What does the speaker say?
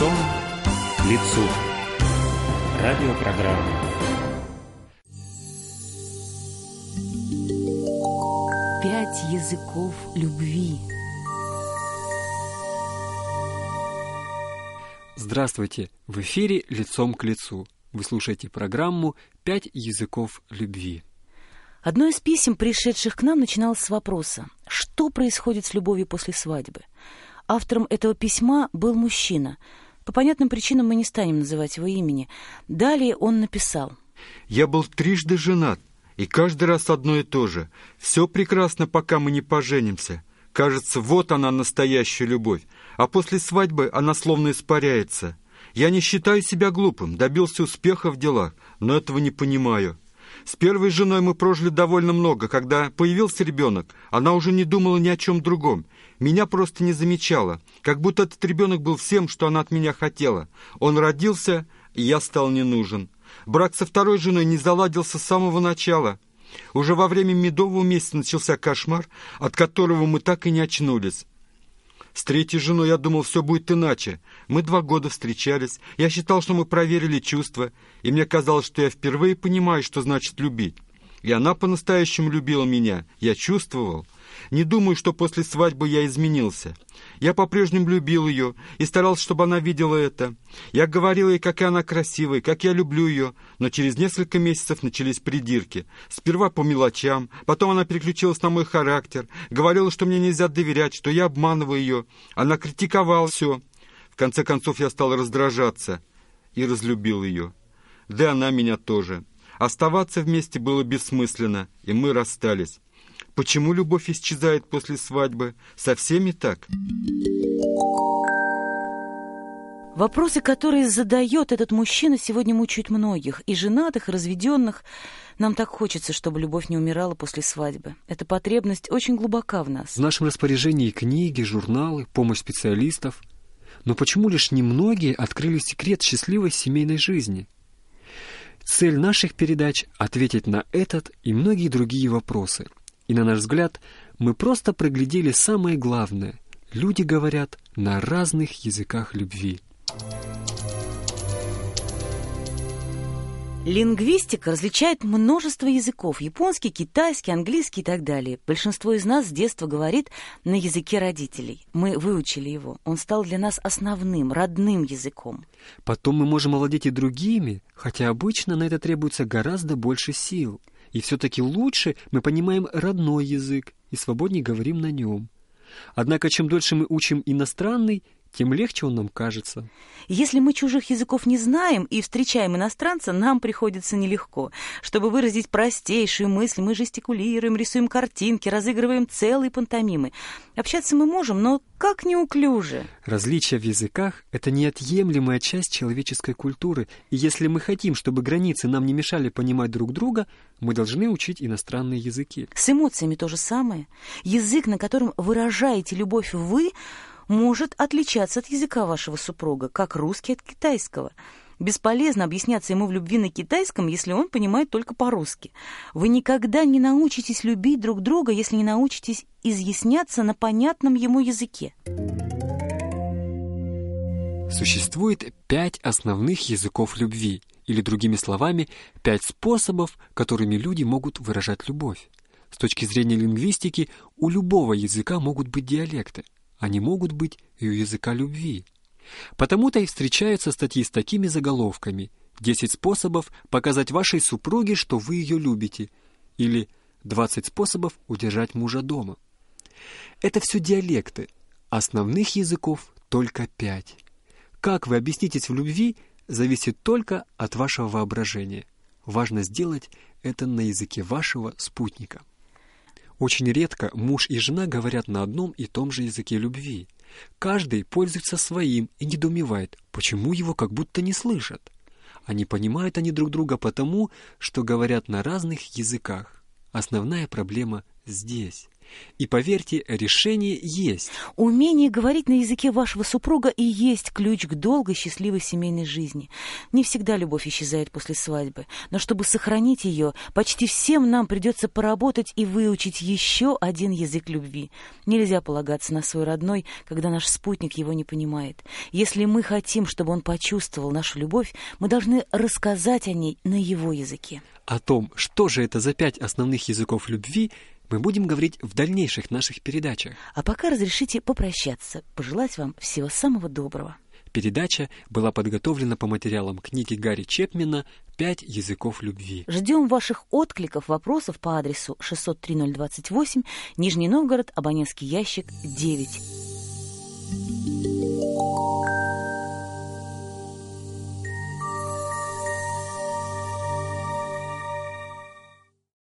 Лицом к лицу. Радиопрограмма. Пять языков любви. Здравствуйте! В эфире «Лицом к лицу». Вы слушаете программу «Пять языков любви». Одно из писем, пришедших к нам, начиналось с вопроса «Что происходит с любовью после свадьбы?». Автором этого письма был мужчина. По понятным причинам мы не станем называть его имени. Далее он написал «Я был трижды женат, и каждый раз одно и то же. Все прекрасно, пока мы не поженимся. Кажется, вот она настоящая любовь, а после свадьбы она словно испаряется. Я не считаю себя глупым, добился успеха в делах, но этого не понимаю. С первой женой мы прожили довольно много. Когда появился ребенок, она уже не думала ни о чем другом. Меня просто не замечала, как будто этот ребенок был всем, что она от меня хотела. Он родился, и я стал не нужен. Брак со второй женой не заладился с самого начала. Уже во время медового месяца начался кошмар, от которого мы так и не очнулись. С третьей женой я думал, все будет иначе. Мы два года встречались. Я считал, что мы проверили чувства, и мне казалось, что я впервые понимаю, что значит любить. И она по-настоящему любила меня. Я чувствовал. Не думаю, что после свадьбы я изменился. Я по-прежнему любил ее и старался, чтобы она видела это. Я говорил ей, какая она красивая, как я люблю ее, но через несколько месяцев начались придирки. Сперва по мелочам, потом она переключилась на мой характер, говорила, что мне нельзя доверять, что я обманываю ее. Она критиковала все. В конце концов я стал раздражаться и разлюбил ее. Да она меня тоже. Оставаться вместе было бессмысленно, и мы расстались. Почему любовь исчезает после свадьбы? Со всеми так? Вопросы, которые задает этот мужчина, сегодня мучают многих, и женатых, и разведенных. Нам так хочется, чтобы любовь не умирала после свадьбы. Эта потребность очень глубока в нас. В нашем распоряжении книги, журналы, помощь специалистов. Но почему лишь немногие открыли секрет счастливой семейной жизни – Цель наших передач — ответить на этот и многие другие вопросы. И на наш взгляд, мы просто проглядели самое главное. Люди говорят на разных языках любви. Лингвистика различает множество языков – японский, китайский, английский и так далее. Большинство из нас с детства говорит на языке родителей. Мы выучили его. Он стал для нас основным, родным языком. Потом мы можем овладеть и другими, хотя обычно на это требуется гораздо больше сил. И все-таки лучше мы понимаем родной язык и свободнее говорим на нем. Однако чем дольше мы учим иностранный, тем легче он нам кажется. Если мы чужих языков не знаем и встречаем иностранца, нам приходится нелегко. Чтобы выразить простейшие мысли, мы жестикулируем, рисуем картинки, разыгрываем целые пантомимы. Общаться мы можем, но как неуклюже. Различия в языках — это неотъемлемая часть человеческой культуры, и если мы хотим, чтобы границы нам не мешали понимать друг друга, мы должны учить иностранные языки. С эмоциями то же самое. Язык, на котором выражаете любовь вы — может отличаться от языка вашего супруга, как русский от китайского. Бесполезно объясняться ему в любви на китайском, если он понимает только по-русски. Вы никогда не научитесь любить друг друга, если не научитесь изъясняться на понятном ему языке. Существует пять основных языков любви, или, другими словами, пять способов, которыми люди могут выражать любовь. С точки зрения лингвистики, у любого языка могут быть диалекты – они могут быть и у языка любви. Потому-то и встречаются статьи с такими заголовками «10 способов показать вашей супруге, что вы ее любите» или «20 способов удержать мужа дома». Это все диалекты. Основных языков только пять. Как вы объяснитесь в любви, зависит только от вашего воображения. Важно сделать это на языке вашего спутника. Очень редко муж и жена говорят на одном и том же языке любви. Каждый пользуется своим и недоумевает, почему его как будто не слышат. Они понимают они друг друга потому, что говорят на разных языках. Основная проблема здесь. И поверьте, решение есть. Умение говорить на языке вашего супруга и есть ключ к долгой счастливой семейной жизни. Не всегда любовь исчезает после свадьбы, но чтобы сохранить ее, почти всем нам придется поработать и выучить еще один язык любви. Нельзя полагаться на свой родной, когда наш спутник его не понимает. Если мы хотим, чтобы он почувствовал нашу любовь, мы должны рассказать о ней на его языке. О том, что же это за пять основных языков любви, мы будем говорить в дальнейших наших передачах. А пока разрешите попрощаться, пожелать вам всего самого доброго. Передача была подготовлена по материалам книги Гарри Чепмена «Пять языков любви». Ждем ваших откликов, вопросов по адресу 603-028, Нижний Новгород, абонентский ящик 9.